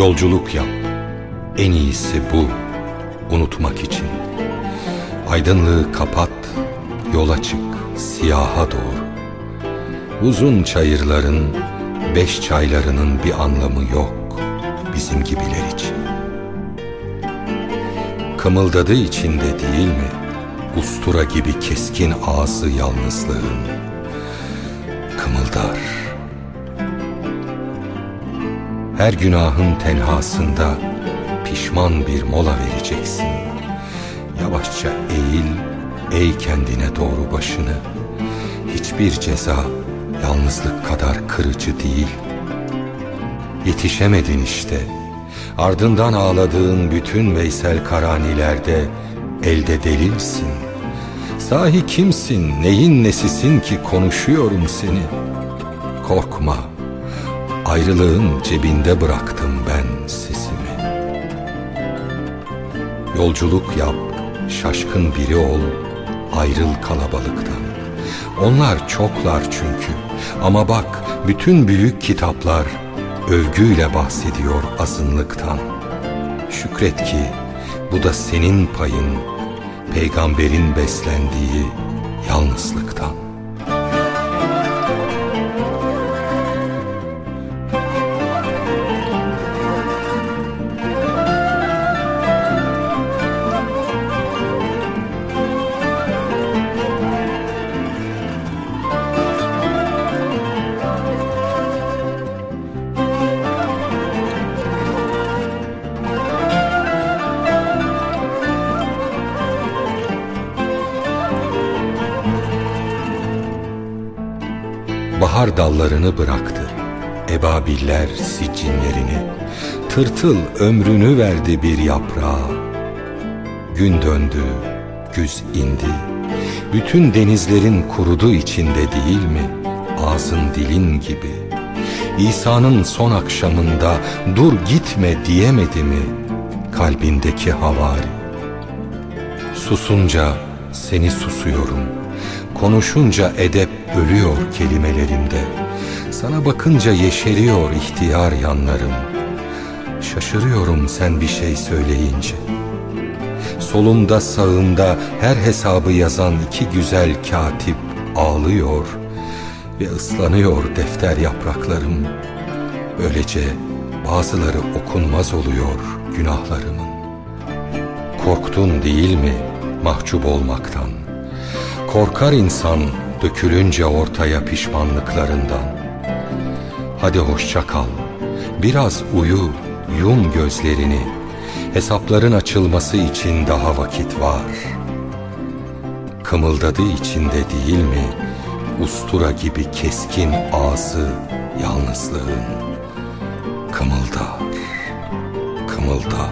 Yolculuk yap. En iyisi bu. Unutmak için. Aydınlığı kapat. Yola çık. Siyaha doğru. Uzun çayırların, beş çaylarının bir anlamı yok bizim gibiler için. Kımıldadığı içinde değil mi? Ustura gibi keskin ağzı yalnızlığın. Kımıldar. Her günahın tenhasında pişman bir mola vereceksin. Yavaşça eğil, ey kendine doğru başını. Hiçbir ceza yalnızlık kadar kırıcı değil. Yetişemedin işte. Ardından ağladığın bütün Veysel Karanilerde elde delilsin. Sahi kimsin, neyin nesisin ki konuşuyorum seni. Korkma, ayrılığın cebinde bıraktım ben sesimi. Yolculuk yap, şaşkın biri ol, ayrıl kalabalıktan. Onlar çoklar çünkü ama bak bütün büyük kitaplar övgüyle bahsediyor azınlıktan. Şükret ki bu da senin payın, peygamberin beslendiği yalnızlıktan. Bahar dallarını bıraktı. Ebabiller siccinlerini. Tırtıl ömrünü verdi bir yaprağa. Gün döndü, güz indi. Bütün denizlerin kurudu içinde değil mi? Ağzın dilin gibi. İsa'nın son akşamında dur gitme diyemedi mi? Kalbindeki havari. Susunca seni susuyorum.'' Konuşunca edep ölüyor kelimelerimde Sana bakınca yeşeriyor ihtiyar yanlarım. Şaşırıyorum sen bir şey söyleyince. Solumda sağımda her hesabı yazan iki güzel katip ağlıyor Ve ıslanıyor defter yapraklarım. Böylece bazıları okunmaz oluyor günahlarımın. Korktun değil mi mahcup olmaktan Korkar insan dökülünce ortaya pişmanlıklarından. Hadi hoşça kal, biraz uyu, yum gözlerini. Hesapların açılması için daha vakit var. Kımıldadığı içinde değil mi, ustura gibi keskin ağzı yalnızlığın. Kımıldar, kımıldar.